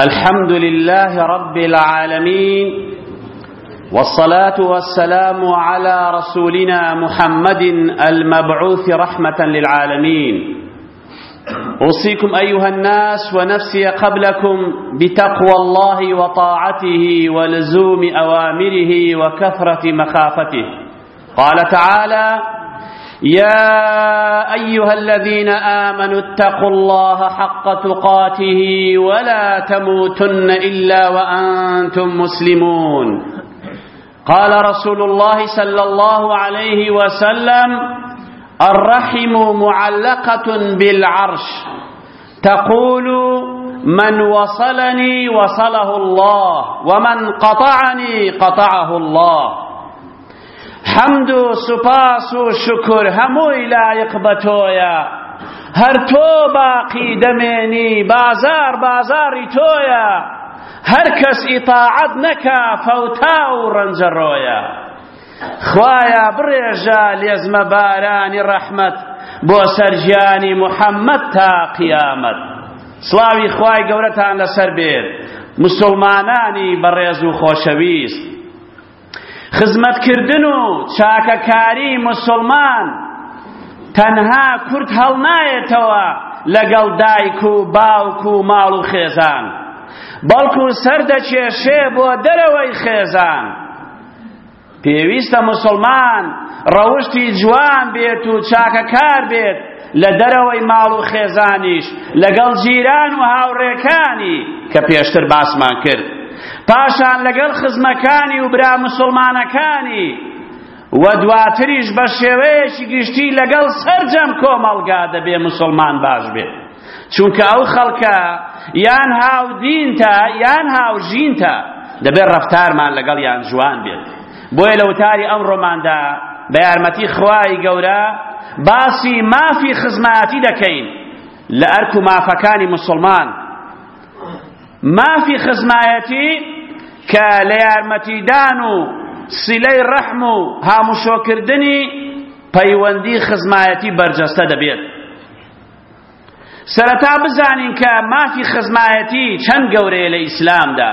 الحمد لله رب العالمين والصلاة والسلام على رسولنا محمد المبعوث رحمة للعالمين أوصيكم أيها الناس ونفسي قبلكم بتقوى الله وطاعته ولزوم أوامره وكثرة مخافته قال تعالى يا أيها الذين آمنوا اتقوا الله حق تقاته ولا تموتن إلا وأنتم مسلمون قال رسول الله صلى الله عليه وسلم الرحم معلقة بالعرش تقول من وصلني وصله الله ومن قطعني قطعه الله حەمد و سوپاس و شوکر هەمووی لایق بە تۆیە هەر تۆ باقی دەمێنی بازار بازاری تۆیە هەر کەس ئیتاعەت نەکا فەوتا و ڕەنجەڕۆیە خوایە بڕێژە لێزمە بارانی ڕەحمەت بۆ سەرژیانی محەممەد تا قیامەت سڵاوی خوای گەورەتان لەسەر بێت مسلمانانی بەڕێز و خۆشەویست خزمەتکردن و چاکەکاری موسڵمان تەنها کورت هەڵنایەتەوە لەگەڵ دایک و باوک و ماڵ و خێزان بەڵکو سەردەکێشێ بۆ دەرەوەی خێزان پێویستە موسڵمان ڕەوشتی جوان بێت و چاکەکار بێت لە دەرەوەی ماڵ و خێزانیش لەگەڵ جیران و هاوڕێکانی کە پێشتر باسمان کرد پاشان لەگەڵ خزمەکانی و برا مسلمانەکانی و دواتریش بە شێوەیەکی گشتی لەگەڵ سەرجەم کۆمەڵگا دەبێ مسلمان باش بێت چونکە ئەو خەڵکە یان هاودینتە یان هاوژینتە دەبێت ڕەفتارمان لەگەڵ یان جوان بێت بۆیە لە وتاری ئەمڕۆماندا بە یارمەتی خوای گەورە باسی مافی خزمایەتی دەکەین لە ئەرک و مافەکانی مسلمان مافی خزمایەتی کە لە یارمەتیدان و سیلەی ڕەحم و هاموشۆکردنی پەیوەندی خزمایەتی بەرجەستە دەبێت سەرەتا بزانین کە مافی خزمایەتی چەند گەورەیە لە ئیسلامدا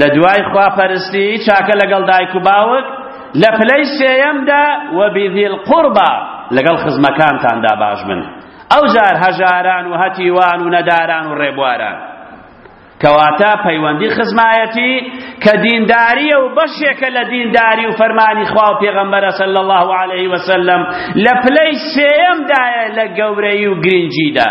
لە دوای خواپەرستی چاکە لەگەڵ دایک و باوک لە پلەی سێیەمدا وەبیذی القربا لەگەڵ خزمەکانتاندا باش بن ئەو جار هەژاران و هەتیوان و نەداران و ڕێبواران کەواتە پەیوەندی خزمایەتی کە دینداریە و بەشێکە لە دینداری و فەرمانی خوا و پێغەمبەرە صلی الله علیه وسلم لە پلەی سێیەمدایە لە گەورەی و گرنگیدا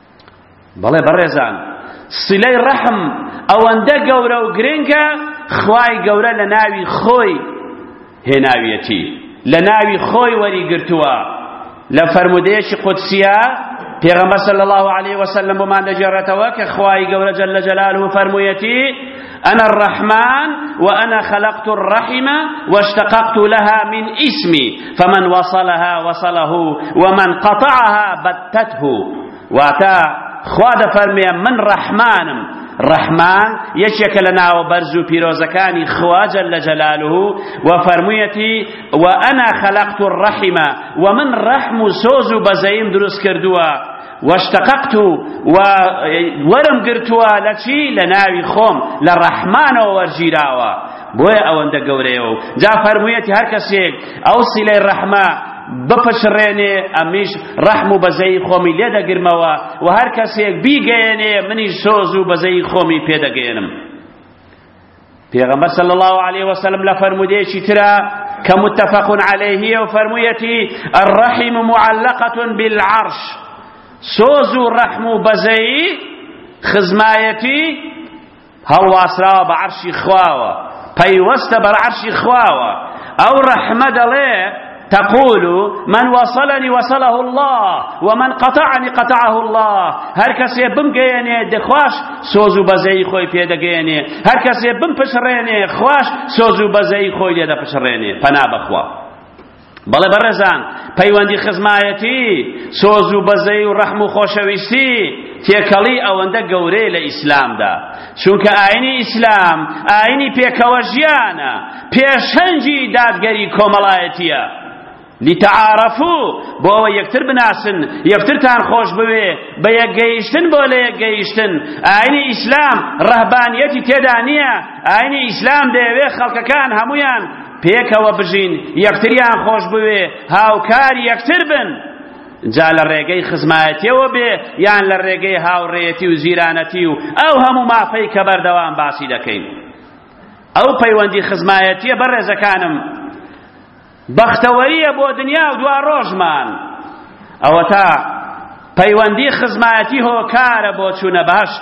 بەڵێ بەڕێزان سیلەی ڕەحم ئەوەندە گەورە و گرنگە خوای گەورە لە ناوی خۆی هێناویەتی لە ناوی خۆی وەریگرتووە لە فەرمودەیەکی قودسیە پێغەمبەر صلی الله علیه وسلم بۆمان دەگێڕێتەوە کە خوای گەورە جل جلاله فەرموویەتی انا الرحمن وانا خلقت الرحم واشتققت لها من اسمي فمن وصلها وصله ومن قطعها بتته واتا خوا دەفەرمێ من ڕەحمانم ڕەحمان یەکێکە لە ناوە بەرز و پیرۆزەکانی خواجە لە جەلالوه و فەرموویەتی و ئەنا خەلەقت و ڕەحیمە و من ڕەحم و سۆز و بەزەیم دروست کردووە واشتققت و وەرم گرتووە لە چی لە ناوی خۆم لە ڕەحمانەوە وەرگیراوە بۆیە ئەوەندە گەورەیە و جا فەرموویەتی هەر کەسێک ئەو سیلەی ڕەحمە بپچڕێنێ ئەمیش ڕەحم و بەزەی خۆمی لێ دەگرمەوە و هەر کەسێک بیگەیەنێ منیش سۆز و بەزەی خۆمی پێدەگەیەنم پێغەمبەر صلی الله علیه وسلم لە فەرمودەیەکی ترا کە متفق علیه و فەرموویەتی الرحم معلقة بالعرش سۆز و ڕەحم و بەزەیی خزمایەتی هەڵواسراوە بە عەرشی خواوە پەیوەستە بە عەرشی خواوە ئەو ڕەحمە دەڵێ تقول من وصلني وصله الله ومن قطعني قطعه الله هر کسی بم گینه ده خواش سوزو بزی خوی پیدا گینه هر کسی بم پشرینه خواش سوزو بزی خوی ده پشرینه پنا بخوا بەڵێ بەڕێزان پەیوەندی خزمایەتی سۆز و بەزەی و ڕەحم و خۆشەویستی تێکەڵی ئەوەندە گەورەیە لە ئیسلامدا چونکە ئاینی ئیسلام ئاینی پێکەوە ژیانە پێشەنگی دادگەری کۆمەڵایەتییە. لتعارفو بۆ ئەوە یەکتر بناسن یەکترتان خۆش بوێ بە یەکگەیشتن بۆ لە یەکگەیشتن ئاینی ئیسلام ڕەهبانیەتی تێدا نییە ئاینی ئیسلام دەیەوێ خەڵکەکان هەمویان پێکەوە بژین یەکتریان خۆش بوێ هاوکار یەکتر بن جا لە ڕێگەی خزمایەتیەوە بێ یان لە ڕێگەی هاوڕێتی و زیرانەتی و ئەو هەموو مافەی کە بەردەوام باسی دەکەین ئەو پەیوەندی خزمایەتیە بەڕێزەکانم بەختەوەریە بۆ دنیا و دوا ڕۆژمان ئەوەتا پەیوەندی خزمایەتی هۆکارە بۆ چوونە بەهەشت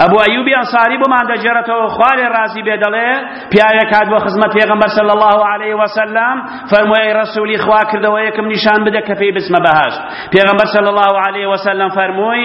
ئەبو ئەیوبی ئەنصاری بۆمان دەگێڕێتەوە خوارێ ڕازی بێ دەڵێ پیاوێک هات بۆ خزمەت پێغەمبەر صلی الله علیه وسلم فەرمووی ڕەسوولی خوا کردەوە یەکم نیشان بدە کە پێی بچمە بەهەشت پێغەمبەر صلی الله علیه وسلم فەرمووی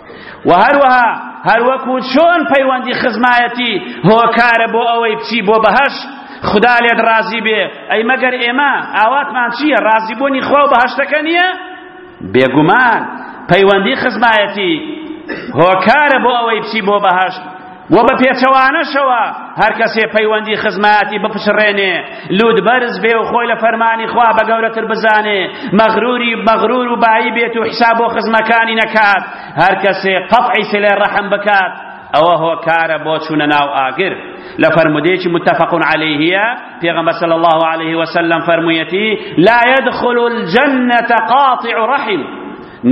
وە هەروەها هەروەکو چۆن پەیوەندی خزمایەتی هۆکارە بۆ ئەوەی بچی بۆ بەهەشت خدا لێت ڕازی بێ ئەی مەگەر ئێمە ئاواتمان چییە ڕازی بوونی خوا و بەهەشتەکە نییە بێگومان پەیوەندی خزمایەتی هۆکارە بۆ ئەوەی بچی بۆ بەهەشت وە بە پێچەوانەشەوە هەر کەسێ پەیوەندی خزمایەتی بپچڕێنێ لوت بەرز بێ و خۆی لە فەرمانی خوا بە گەورەتر بزانێ مەغروری مەغرور و بایی بێت و حساب بۆ خزمەکانی نەکات هەر کەسێ قەطعی سلێ ڕەحم بکات ئەوە هۆکارە بۆ چوونە ناو ئاگر لە فەرمودەیەکی متفق عەلەیهیە پێغەمبەر صلی الله علیه وسلم فەرموویەتی لا يدخل الجنة قاطع رحم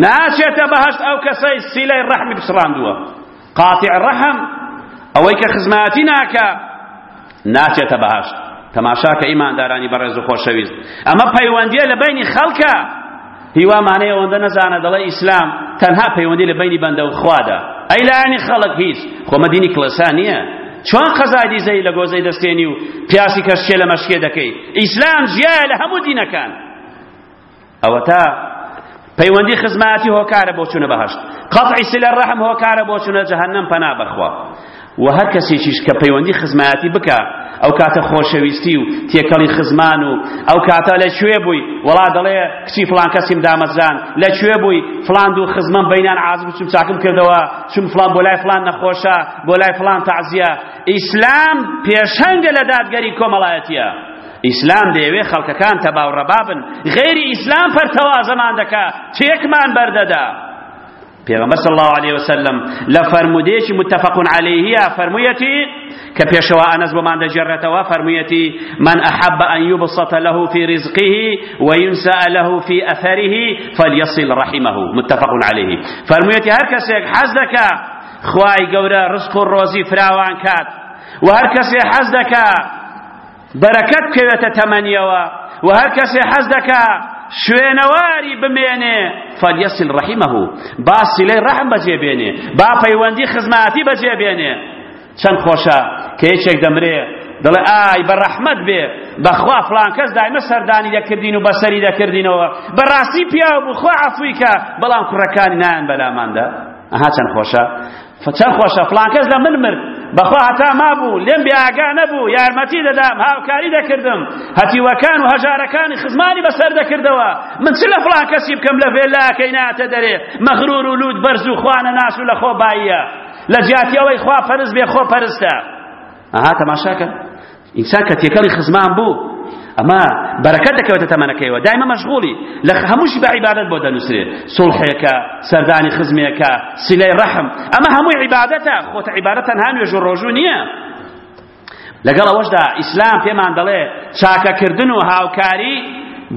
ناچێتە بەهەشت ئەو کەسەی سیلەی ڕەحمی بسڕاندووە قاطع رحم ئەوەی کە خزمایەتی ناکا ناچێتە بەهەشت تەماشاکە ئیماندارانی بەڕێز و خۆشەویست ئەمە پەیوەندیە لە بینی خەڵکە هیوامانەیە ئەوەندە نەزانە دەڵێ ئیسلام تەنها پەیوەندی لە بینی بەندە و خوادا ئەی لایەنی خەڵک هیچ خۆمە دینی کڵێسا نییە چۆن قەزای دیزەی لە گۆزەی دەستێنی و پیاسی کەشکێ لە مەشکێ دەکەی ئیسلام جیایە لە هەموو دینەکان ئەوەتا پەیوەندی خزمایەتی هۆکارە بۆ چونە بەهەشت قەطعی سلە ڕەحم هۆکارە بۆ چونە جەهەنەم پەنا بەخوا و هەر کەسێکیش کە پەیوەندی خزمایەتی بکە ئەو کاتە خۆشەویستی و تێکەڵی خزمان و ئەو کاتە لە کوێ بووی وڵا دەڵێ کچی فلان کەسیم دامەزران لە کوێ بووی فلان دوو خزمم بینان عازب چوم چاکم کردەوە چون فلان بۆ لای فلان نەخۆشە بۆ لای فلان تەعزیە ئیسلام پێشەنگە لە دادگەری کۆمەڵایەتیە ئیسلام دەیەوێ خەڵکەکان تەبا و ڕەبا بن، غەیری ئیسلام پەرتەوازەمان دەکا، چێکمان بەردەدا. پێغەمبەر صلی الله علیه وسلم لە فەرمودەیەکی متفق علیه فەرموویەتی کە پێشەوە ئەنەس بۆمان دەگێڕێتەوە فەرموویەتی من احب ان يبسط له في رزقه وينسأ له في اثره فليصل رحمه متفق علیه فەرموویەتی هەر کەسێک حەز دەکا خوای گەورە رزق و ڕۆزی فراوان کات و هەر کەسێ حەز دەکا بەرەکەت بکەوێتە تەمەنیەوە و هەر کەسێ حەز دەکا شوێنەواری بمێنێ فەلیەسل ڕەحیمەه با سیلەی ڕەحم بەجێ بێنێ با پەیوەندی خزماتی بەجێ بێنێ چەند خۆشە کە یەکێک دەمرێ دەڵێ ئای بە ڕەحمەت بێ بەخوا فلان کەس دایمە سەردانی دەکردین و بەسەری دەکردینەوە بەڕاستی پیاو بوو خوا عەفویکە بەڵام کوڕەکانی نایان بەلاماندا ئەها چەند خۆشە چەند خۆشە فڵان کەس لە من مرد بەخوا هەتا مابوو لێم بێئاگا نەبوو یارمەتی دەدام هاوکاری دەکردم هەتیوەکان و هەژارەکانی خزمانی بەسەر دەکردەوە من چ لە فڵان کەسی بکەم لە ڤێلاکەی ناتە دەرێ مەغرور و لووت بەرز و خوانە ناس و لە خۆ باییە لە جیاتی ئەوەی خوا پەرست بێ خۆ پەرستە ئەها تەماشاکە ئینسان کە تێکەڵی خزمان بوو ئەمە بەرەکەت دەکەوێتە تەمەنەکەیەوە دایمە مەشغوڵی لە هەمووشی بە عیبادەت بۆ دەنووسرێ سڵحێکە سەردانی خزمێکە سیلەی ڕەحم ئەمە هەمووی عیبادەتە خۆتە عیبادەت تەنها نوێژ و ڕۆژوو نییە لەگەڵ ئەوەشدا ئیسلام پێمان دەڵێ چاکەکردن و هاوکاری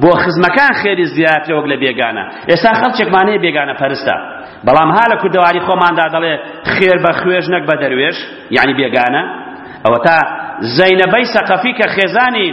بۆ خزمەکان خێری زیاتر وەک لە بێگانە ئێستا خەڵچێکمانەیە بێگانە پەرستە بەڵام ها لە کوردەواری خۆماندا دەڵێ خێر بە خوێژ نەک بە دەروێش یعنی بێگانە ئەوەتا زەینەبەی سەقەفی کە خێزانی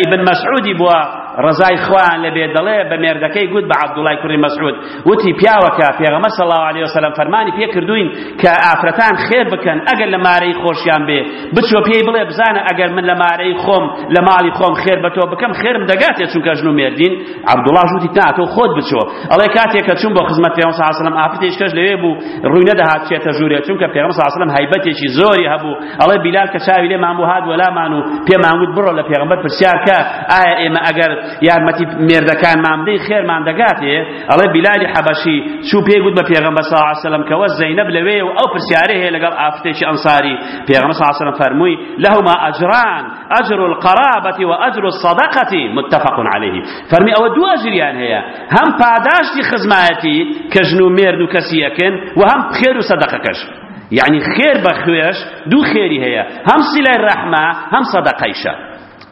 ئیبن مەسعودی بووە ڕزای خوان لەبێ دەڵێ بە مێردەکەی گوت بە عەبدوڵای کوڕی مەسعود وتی پیاوەکە پێغەمە صلی الله علیه وسلم فەرمانی پێ کردوین کە ئافرەتان خێر بکەن ئەگەر لە مارەی خۆشیان بێ بچۆ پێی بڵێ بزانە ئەگەر من لە مارەی خۆم لە ماڵی خۆم خێر بە تۆ بکەم خێرم دەگاتێ چونکە ژن و مێردین عەبدوڵاش وتی تا تۆ خۆت بچۆ ئەڵێ کاتێک کە چوون بۆ خزمەت پێغەمبەر صلی الله علیه و سلم ئافرەتی ئیشکەش لەوێ بوو ڕووی نەدەهات چێتە ژوورێ چونکە پێغەمبەر صلی الله علیه و سلم هەیبەتێکی زۆری هەبوو ئەڵێ بیلال کە چاوی لێمان بوو هات وەلامان و پێمان وت بڕۆ لە پێغەمبەر پرسیار کە ئایا ئێمە ئەگەر یارمەتی مێردەکانمان بدەین خێرمان دەگاتێ ئەڵێ بیلالی حەبەشی چوو پێی گوت بە پێغەمبەر صلی الله علیه و سلم کە وە زەینەب لەوێ و ئەو پرسیارەی هەیە لەگەڵ ئافرەتێکی ئەنصاری پێغەمبەر صلی الله علیه و سلم فەرمووی لهما اجران اجر القرابە و اجر الصدقە متفق علیه فەرمی ئەوە دوو ئەجریان هەیە هەم پاداشتی خزمایەتی کە ژن و مێرد و کەسی یەکن و هەم خێر و سەدەقەکەش یعنی خێر بە خوێش دوو خێری هەیە هەم سیلای ڕەحمە هەم سەدەقەیشە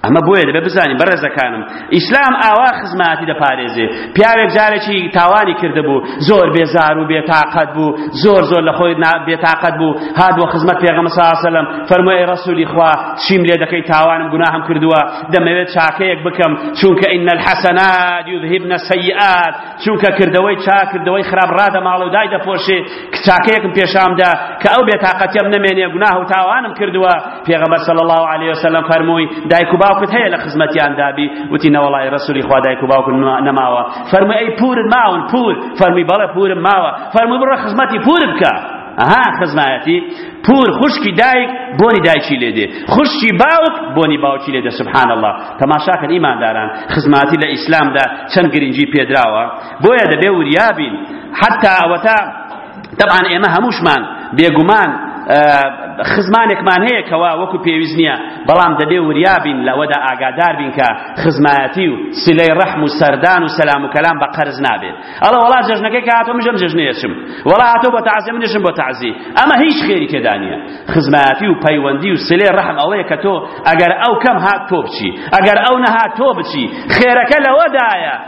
ئەمە بۆیە دەبێ بزانین بەڕێزەکانم ئیسلام ئاوا خزماتی دەپارێزێ پیاوێک جارێکی تاوانی کردبوو زۆر بێزار و بێتاقەت بوو زۆر زۆر لە خۆی بێتاقەت بوو هات بۆ خزمەت پێغەمە ساسەلم فەرمووی ڕسوولی خوا چیم لێ دەکەی تاوانم گوناهم کردووە دەمەوێت چاکەیەک بکەم چونکە ئین الحەسەنات یذهبن السیئات چونکە کردەوەی چاک کردەوەی خراپ ڕادەماڵێ و دای دەپۆشێ کچاکەیەکم پێشام دا کە ئەو بێتاقەتیەم نەمێنێ گوناه و تاوانم کردووە پێغەمبەر صلی الله علیه وسلم فەرمووی دایک و باوکت هەیە لە خزمەتیان دابی وتی نەوەڵای رسولی خوا دایک و باوکم نەماوە فەرمووی ئەی پورن ماون پور فەرمووی بەڵێ پورم ماوە فەرمووی بڕە خزمەتی پور بکە ئەها خزمایەتی پور خوشکی دایک بۆنی دایکی لێ دێ خوشکی باوک بۆنی باوکی لێ دێ سبحان الله تەماشاکەن ئیمانداران خزماتی لە ئیسلامدا چەند گرنگی پێدراوە بۆیە دەبێ وریا بین حتا ئەوەتا تەبعان ئێمە هەمووشمان بێگومان خزمانێکمان هەیە کەوا وەکو پێویست نییە بەڵام دەبێ وریا بین لەوەدا ئاگادار بین کە خزمایەتی و سلەی ڕەحم و سەردان و سەلام و کەلام بە قەرز نابێت ئەڵە وڵا جەژنەکەی کە هاتۆ مژەم جەژنێشم وڵا هاتۆ بۆ تەعزیە منیشم بۆ تەعزی ئەمە هیچ خێری تێدا نییە خزمایەتی و پەیوەندی و سلەی ڕەحم ئەوەیە کە تۆ ئەگەر ئەو کەم هات تۆ بچی ئەگەر ئەو نەهات تۆ بچی خێرەکە لەوەدایە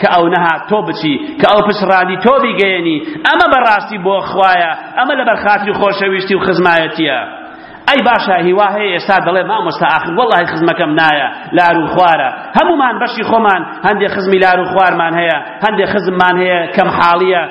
کە ئەو نەها تۆ بچی کە ئەو پچڕانی تۆ بیگەیەنی ئەمە بەڕاستی بۆ خوایە ئەمە لەبەر خاتری خۆشەویستی و خزمایەتیە ئەی باشە هیوا هەیە ئێستا دەڵێ مامۆستا ئاخر وەڵی خزمەکەم نایە لار و خوارە هەمومان بەشی خۆمان هەندێک خزمی لار و خوارمان هەیە هەندێک خزممان هەیە کەم حاڵیە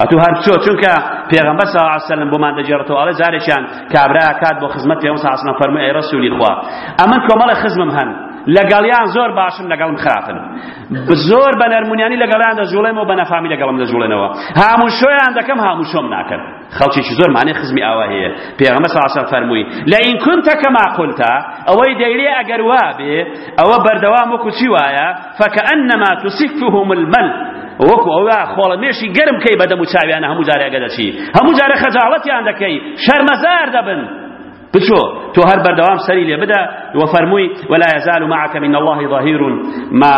ئەتو هەر بچۆ چونکە پێغەمبەر صلی الله علیه وسلم بۆمان دەگێڕێتەوە ئەڵێ جارێکیان کابرا کات بۆ خزمەت پێغەمبەر صلی الله علیه وسلم فەرمووی ئەی ڕەسولی خوا ئەمن کۆمەڵە خزمم هەن لەگەڵیان زۆر باشن لەگەڵم خراپن زۆر بە نەرمونیانی لەگەڵیان دەجوڵێم و بە نەفامی لەگەڵم دەجوڵێنەوە هاموشۆیان دەکەم هاموشۆم ناکەن خەڵکێکی زۆر مانێ خزمی ئاوا هەیە پێغەمبەر صلی الله علیه وسلم فەرمووی لئن كنت كما قلت ئەوەی دەیلێ ئەگەر وا بێ ئەوە بەردەوام وەکو چی وایە فکأنما تسفهم المل وەکو ئەوە خۆڵەمێشی گەرم کەی بەدەم و چاویانە هەموو جارێ ئەگە دەچی هەموو جارێ خەجاڵەتیان دەکەی شەرمەزار دەبن بچۆ تۆ هەر بەردەوام سەری لێ بدە و فەرمووی ولا يزال معك من الله ظهير ما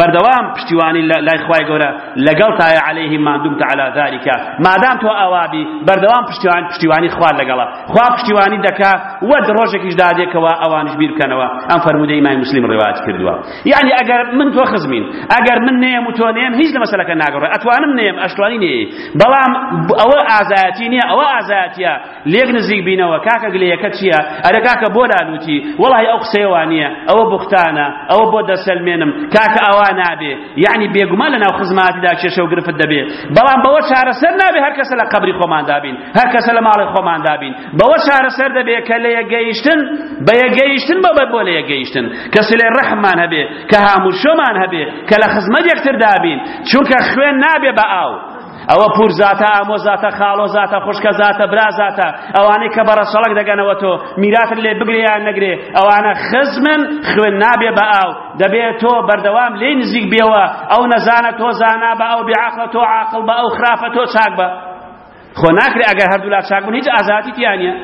بەردەوام پشتیوانی لای خوای گەورە لەگەڵ تایە عليهم ما دمت على ذلك مادام تۆ ئاوابی بەردەوام پشتیوان پشتیوانی خوا لەگەڵە خوا پشتیوانی دەکا وەد ڕۆژێکیش دادێکەوە ئەوانش بیر بکەنەوە ئەم فەرموودەی مای مسلم ڕواج کردووە یەعنی ئەگەر من تۆ خزمین ئەگەر من نەیەم و تۆ نەیەم هیچ لە مەسەلەکە ناگەڕێ ئەتوانم نەیەم ئەشتوانی نەیەی بەڵام ئەوە ئازایەتی نییە ئەوە ئازایەتیە لێک نزیک بینەوە کاکە گلەیەکە چییە ئەرە کاکە بۆ لالوتی وەڵی ئەو قسەیەوە نییە ئەوە بوختانە ئەوە بۆ دەسەلمێنم کاکە ئەوە نابێ یەعنی بێگومان لەناو خزماتیدا کێشە و گرفت دەبێ بەڵام بەوە چارەسەر نابێ هەر کەسە لە قەبری خۆماندا بین هەر کەسە لە ماڵی خۆماندا بین بەوە چارەسەر دەبێت کە لە یەکگەیشتن بە یەکگەیشتن بەبێت بۆ لە یەکگەیشتن کە سلەی ڕەحممان هەبێ کە هاموشۆمان هەبێ کە لە خزمەت یەکتر دابین چونکە خوێن نابێ بە ئاو ئەوە پور زاتە ئامۆ زاتە خاڵۆ زاتە خوشکە زاتە برا زاتە ئەوانەی کە بەڕە سەڵک دەگەنەوە تۆ میراتر لێ بگرێ یان نەگرێ ئەوانە خزمن خوێن نابێ بە ئاو دەبێت تۆ بەردەوام لێ نزیک بێەوە ئەو نەزانە تۆ زانا بە ئەو بێعاقڵە تۆ عاقڵ بە ئەو خراپە تۆ چاک بە خۆ ناکرێ ئەگەر هەردوولا چاک بن هیچ ئازادی تیا نیە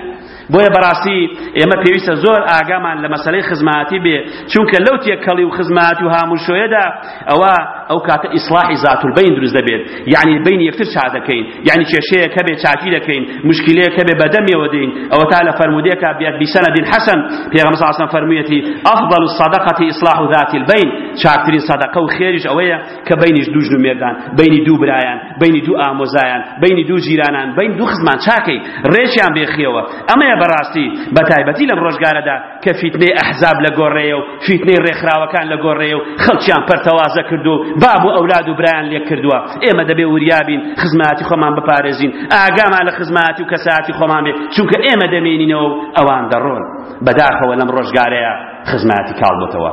بۆیە بەڕاستی ئێمە پێویستە زۆر ئاگامان لە مەسلەی خزماتی بێ چونکە لەو تێکەڵی و خزمات و هاموشۆیەدا ئەوە ئەو کاتە ئیسلاحی ذات البین دروست دەبێت یعنی بین یەکتر چا دەکەین یعنی کێشەیە کە بێ چاکی دەکەین مشکلەیە کە بێ بەدەمێوە دین ئەوە تا لە فەرمودێکا بیات بیسەنە دین حەسەن پێغەمبەر صلی الله علیه و سلم فەرموویەتی افضل الصدقه اصلاح ذات البین چاکترین صدقه و خێریش ئەوەیە کە بەینیش دوو ژن و مێردان، بەینی دوو برایان، بەینی دوو ئامۆزایان، بەینی دوو جیرانان، بەین دوو خزمان چاکەی، ڕێکیان بێخیەوە. ئەمەیە بەڕاستی، بەتایبەتی لەم ڕۆژگارەدا کە فیتنەی ئەحزاب لە گۆڕێیە و فیتنەی ڕێکخراوەکان لە گۆڕێیە و خەڵکیان پەرتەوازە کردووە و باب و ئەولاد و برایان لێک کردووە. ئێمە دەبێ وریا بین، خزمایەتی خۆمان بپارێزین، ئاگامان لە خزمایەتی و کەسایەتی خۆمان بێ، چونکە ئێمە دەمێنینەوە و ئەوان دەڕۆن. بەداخەوە لەم ڕۆژگارەیا خزمایەتی کاڵ بۆتەوە.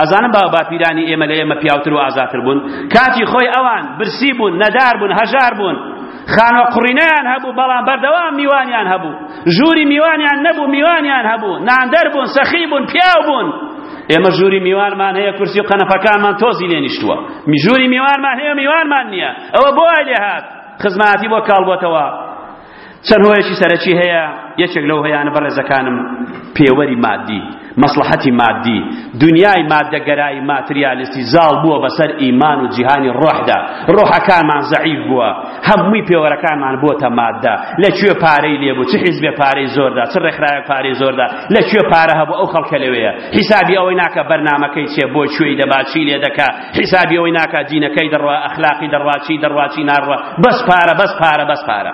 ئەزانم باو باپیرانی ئێمە لە ئێمە پیاوتر و ئازاتر بوون کاتی خۆی ئەوان برسی بوون نەدار بوون هەژار بوون خانۆ قڕینەیان هەبوو بەڵام بەردەوام میوانیان هەبوو ژووری میوانیان نەبوو میوانیان هەبوو ناندەر بوون سەخی بوون پیاو بوون ئێمە ژووری میوانمان هەیە کورسی و قەنەفەکانمان تۆزی لێ نیشتووە ژووری میوانمان هەیە میوانمان نییە ئەوە بۆ ئای لێ هات خزمەتی بۆ کاڵ بۆتەوە چەند هۆیەکی سەرەکی هەیە یەکێک لەو هۆیانە بەڕێزەکانم پێوەری مادی مەسڵەحەتی مادی دنیای مادەگەرایی ماتریالیستی زاڵ بووە بەسەر ئیمان و جیهانی ڕۆحدا ڕۆحەکانمان زەعیف بووە هەمووی پێوەرەکانمان بۆتە مادە لە کوێ پارەی لێبوو چ حیزبێ پارەی زۆردا چ ڕێکخراوێک پارەی زۆردا لە کوێ پارە هەبوو ئەو خەڵکە لەوەیە حیسابی ئەوەی ناکە بەرنامەکەی چێ بۆ کوێی دەبا چی لێ دەکا حیسابی ئەوەی ناکات دینە کەی دەڕوا ئەخلاقی دەڕوا چی دەڕوا چی ناڕوا بەس پارە بەس پارە بەس پارە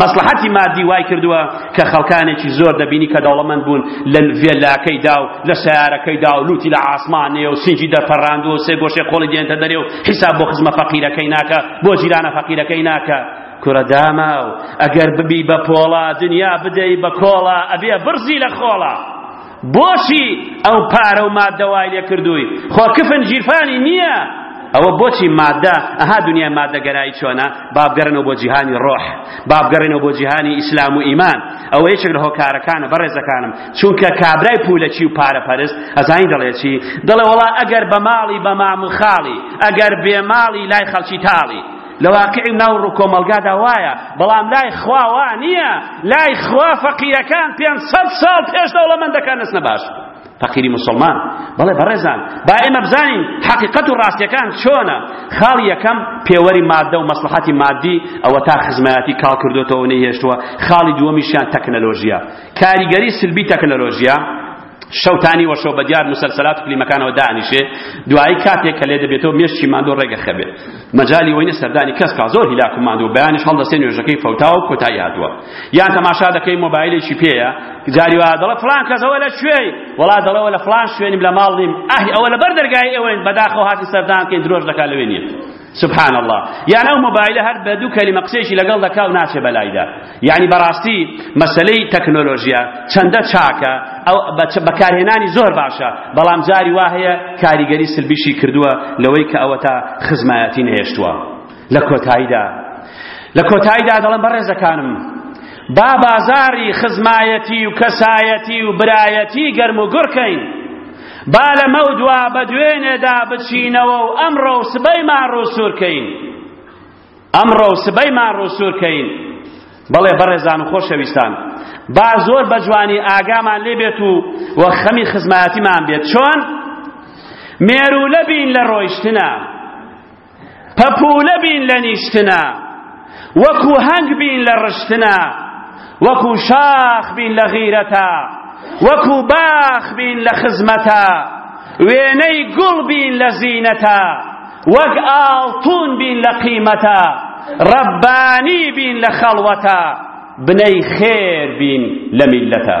مەسلحەتی مادی وای کردووە کە خەڵکانێکی زۆر دەبینی کە دەوڵەمەند بوون لە ڤێلاکەیدا و لە سیارەکەیدا و لوتی لە ئاسمانێ و سینجی دەپەڕاندووە و سێ گۆشێ قۆڵی دێنتە دەرێ و حیساب بۆ خزمە فەقیرەکەی ناکە بۆ جیرانە فەقیرەکەی ناکە کورە داما و ئەگەر ببی بە پۆڵا دنیا بدەی بە کۆڵا ئەبێ برزی لە خۆڵا بۆچی ئەو پارە و ماددە وای لێ کردووی؟ خۆ کفن گیرفانی نییە؟ ئەوە بۆچی ماددە؟ ئەها دنیای ماددەگەرایی چۆنە؟ با بگەڕێنەوە بۆ جیهانی ڕۆح، با بگەڕێنەوە بۆ جیهانی ئیسلام و ئیمان. ئەوە یەکێک لە هۆکارەکانە بەڕێزەکانم، چونکە کابرای پوولەچی و پارەپەرست ئەزانی دەڵێ چی؟ دەڵێ وەڵا ئەگەر بە ماڵی بە مام و خاڵی، ئەگەر بێ ماڵی لای خەڵکی تاڵی. لە واقعی ناو ڕوو کۆمەڵگادا وایە بەڵام لای خوا وا نییە لای خوا فەقیرەکان پێنج سەد ساڵ پێش دەوڵەمەندەکان دەستنە باش فەقیری مسلمان بەڵێ بەڕێزان با ئێمە بزانین حەقیقەت و ڕاستیەکان چۆنە خاڵ یەکەم پێوەری مادە و مەسلحەتی مادی ئەوە تا خزمایەتی کاڵ کردوێتەوە نەیهێشتووە خاڵی دووەمیشیان تەکنەلۆژیە کاریگەری سلبی تەکنەلۆژیە شەو تا نیوەشەو بە دیار موسەلسەلات و فلیمەکانەوە دانیشێ دوایی کاتێک کە لێ دەبێتەوە مێشکی ماندوو ڕێگە خەبێ مەجالی وەینە سەردانی کەس کا زۆر هیلاک و ماندوو بەیانیش هەڵدەسێ نوێژەکەی فەوتا و کۆتایی هاتووە یان تەماشا دەکەی مۆبایلێکی پێیە جاری وا دەڵێ فڵان کەس ئەوە لە کوێی وەڵا دەڵێەوە لە فڵان شوێنیم لە ماڵ نیم ئەهی ئەوە لەبەر دەرگای ئێوەین بەداخەوە هاتی سەردانکەین درۆش دەکا لەوێ نییە سبحان اللە یان ئەو مۆبایلە هەر بە دوو کەلیمە قسەیەکی لەگەڵ دەکا و ناچێ بەلایدا یانی بەڕاستی مەسەلەی تەکنۆلۆژیا چەندە چاکە ئەو بەکارهێنانی زۆر باشە بەڵام جاری وا هەیە کاریگەری سلبیشی کردووە لەوەی کە ئەوە تا خزمایەتی نەهێشتووە لە کۆتاییدا لە کۆتاییدا دەڵێم بەڕێزەکانم با بازاری خزمایەتی و کەسایەتی و برایەتی گەرم و گڕکەین با لەمەودوا بە دوێنێدا بچینەوە و ئەمڕۆ و سبەیمان ڕووسوورکەین ئەمڕۆ و سبەیمان ڕووسوورکەین بەڵێ بەڕێزان و خۆشەویستان با زۆر بە جوانی ئاگامان لێ بێت و و خەمی خزمایەتیمان بێت چۆن مێرولە بین لە ڕۆیشتنە پەپوولە بین لە نیشتنا وەکو هەنگ بین لە ڕشتنا وەکو شاخ بین لە غیرەتا وەکو باخ بین لە خزمەتا وێنەی گوڵ بین لە زینەتا وەک ئاڵتون بین لە قیمەتا ڕەبانی بین لە خەڵوەتا بنەی خێر بین لە میلەتا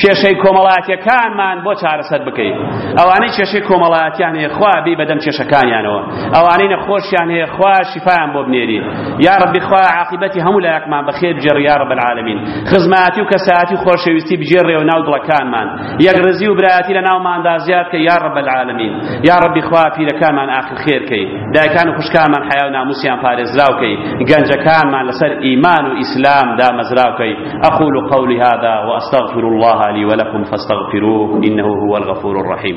کێشەی کۆمەڵاتیەکانمان بۆ چارەسەر بکەین ئەوانەی کێشەی کۆمەڵاتیان هەیە خوا بی بەدەم کێشەکانیانەوە ئەوانەی نەخۆشیان هەیە خوا شفایان بۆ بنێری یا ربی خوا عاقبەتی هەموو لایەکمان بەخێر بجێڕ یا رب العالمین خزماتی و کەساتی و خۆشەویستی بجێڕێ و ناو دڵەکانمان یەک رزی و برایەتی لە ناوماندا زیاد کە یا رب العالمین یا ربی خوا پیرەکانمان ئاخر خێر کەی دایکان و خوشکانمان حیا و ناموسیان پارێزراو کەی گەنجەکانمان لەسەر ئیمان و ئیسلام دامەزراو کەی ئەقول قولي هذا وأستغفر الله لي ولكم فاستغفروه إنه هو هو الغفور الرحيم